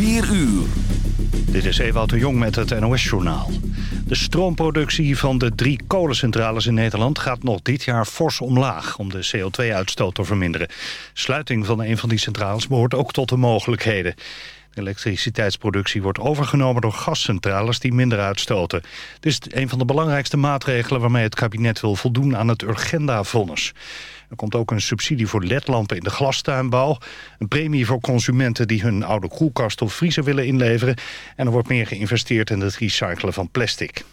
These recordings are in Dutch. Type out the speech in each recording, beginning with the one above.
4 uur. Dit is Ewout de Jong met het NOS-journaal. De stroomproductie van de drie kolencentrales in Nederland gaat nog dit jaar fors omlaag om de CO2-uitstoot te verminderen. Sluiting van een van die centrales behoort ook tot de mogelijkheden. De elektriciteitsproductie wordt overgenomen door gascentrales die minder uitstoten. Het is een van de belangrijkste maatregelen waarmee het kabinet wil voldoen aan het Urgenda-vonnis. Er komt ook een subsidie voor ledlampen in de glastuinbouw. Een premie voor consumenten die hun oude koelkast of vriezer willen inleveren. En er wordt meer geïnvesteerd in het recyclen van plastic.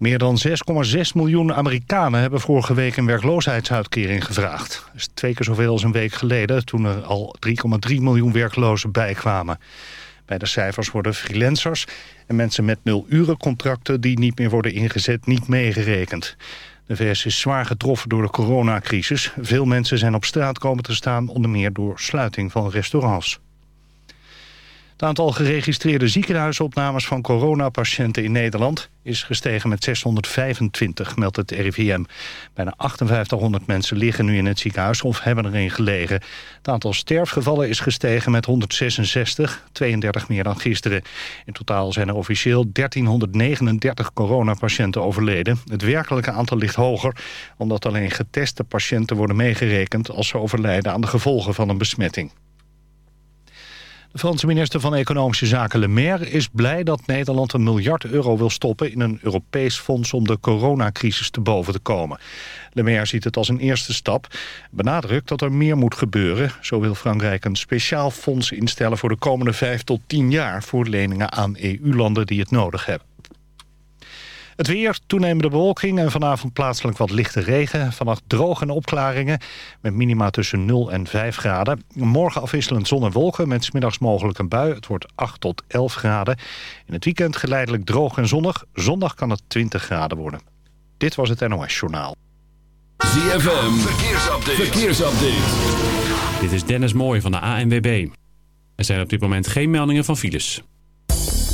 Meer dan 6,6 miljoen Amerikanen hebben vorige week een werkloosheidsuitkering gevraagd. Dat is twee keer zoveel als een week geleden, toen er al 3,3 miljoen werklozen bijkwamen. Bij de cijfers worden freelancers en mensen met nul-urencontracten die niet meer worden ingezet niet meegerekend. De VS is zwaar getroffen door de coronacrisis. Veel mensen zijn op straat komen te staan, onder meer door sluiting van restaurants. Het aantal geregistreerde ziekenhuisopnames van coronapatiënten in Nederland is gestegen met 625, meldt het RIVM. Bijna 5800 mensen liggen nu in het ziekenhuis of hebben erin gelegen. Het aantal sterfgevallen is gestegen met 166, 32 meer dan gisteren. In totaal zijn er officieel 1339 coronapatiënten overleden. Het werkelijke aantal ligt hoger, omdat alleen geteste patiënten worden meegerekend als ze overlijden aan de gevolgen van een besmetting. De Franse minister van Economische Zaken Le Maire is blij dat Nederland een miljard euro wil stoppen in een Europees fonds om de coronacrisis te boven te komen. Le Maire ziet het als een eerste stap, benadrukt dat er meer moet gebeuren. Zo wil Frankrijk een speciaal fonds instellen voor de komende vijf tot tien jaar voor leningen aan EU-landen die het nodig hebben. Het weer, toenemende bewolking en vanavond plaatselijk wat lichte regen. Vannacht droog en opklaringen met minima tussen 0 en 5 graden. Morgen afwisselend zon en wolken met smiddags mogelijk een bui. Het wordt 8 tot 11 graden. In het weekend geleidelijk droog en zonnig. Zondag kan het 20 graden worden. Dit was het NOS Journaal. ZFM, verkeersupdate. verkeersupdate. Dit is Dennis Mooij van de ANWB. Er zijn op dit moment geen meldingen van files.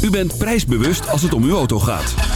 U bent prijsbewust als het om uw auto gaat.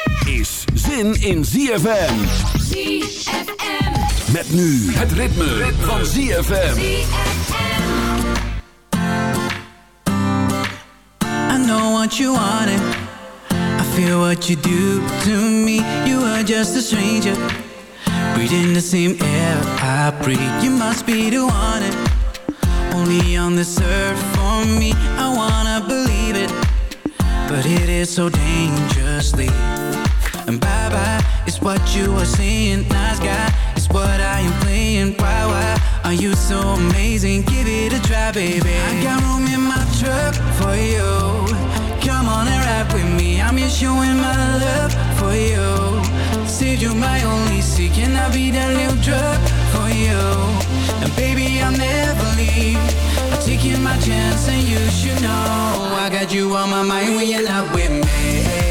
is zin in ZFM. ZFM. Met nu het ritme, van ZFM. I know what you wanted. I feel what you do to me. You are just a stranger. Breathing the same air I breathe. You must be the one. Only on this earth for me. I wanna believe it. But it is so dangerously. And bye bye is what you are saying. Nice guy is what I am playing. Why, why are you so amazing? Give it a try, baby. I got room in my truck for you. Come on and ride with me. I'm just showing my love for you. Said you my only seek, and I'll be that little drug for you. And baby, I'll never leave. Taking my chance and you should know I got you on my mind when you're not with me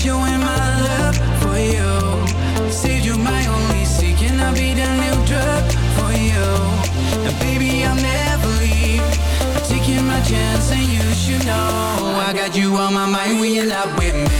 showing my love for you. Saved you my only seat Can I be the new drug for you? And baby, I'll never leave. Taking my chance and you should know. I got you on my mind when you're not with me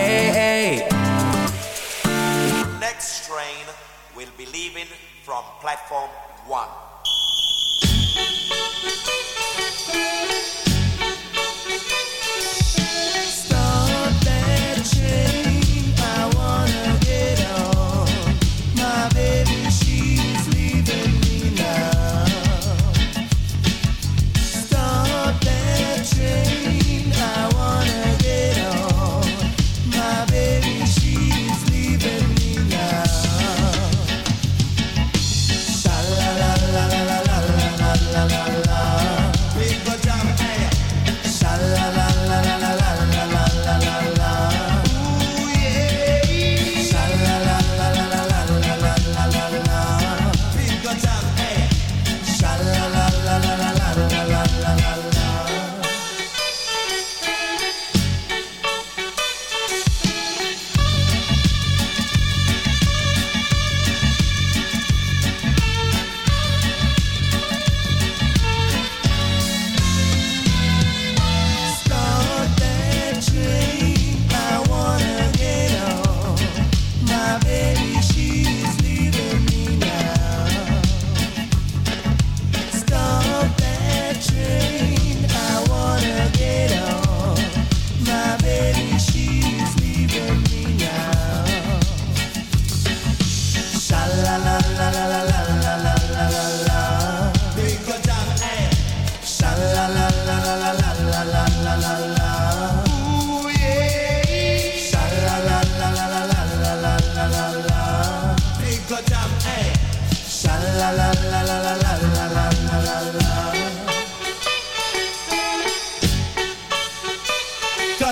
Next train will be leaving from platform 1.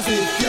Yeah.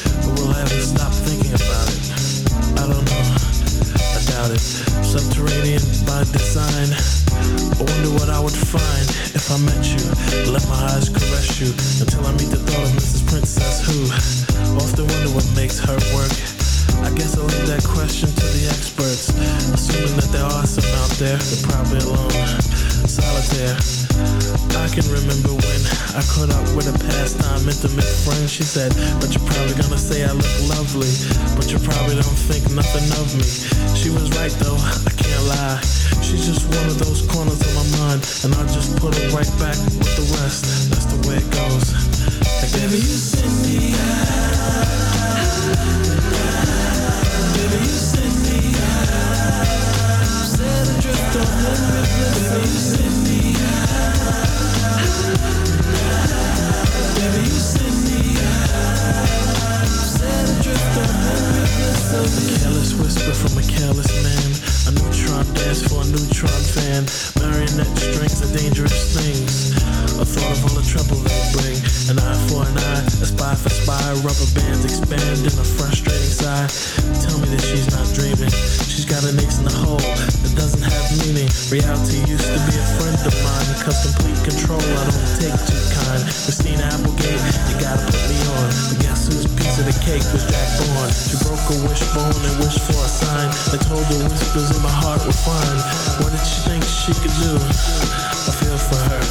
take too kind. Christina Applegate, you gotta put me on. But guess whose piece of the cake was Jack born? She broke a wishbone and wished for a sign. I told her whispers in my heart were fine. What did she think she could do? I feel for her.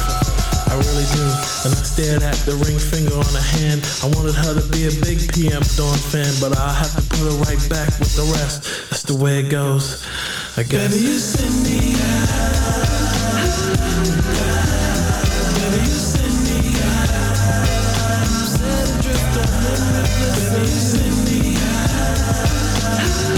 I really do. And I stared at the ring finger on her hand. I wanted her to be a big PM Dawn fan, but I'll have to put her right back with the rest. That's the way it goes, I guess. Baby, you send me out.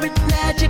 spirit magic.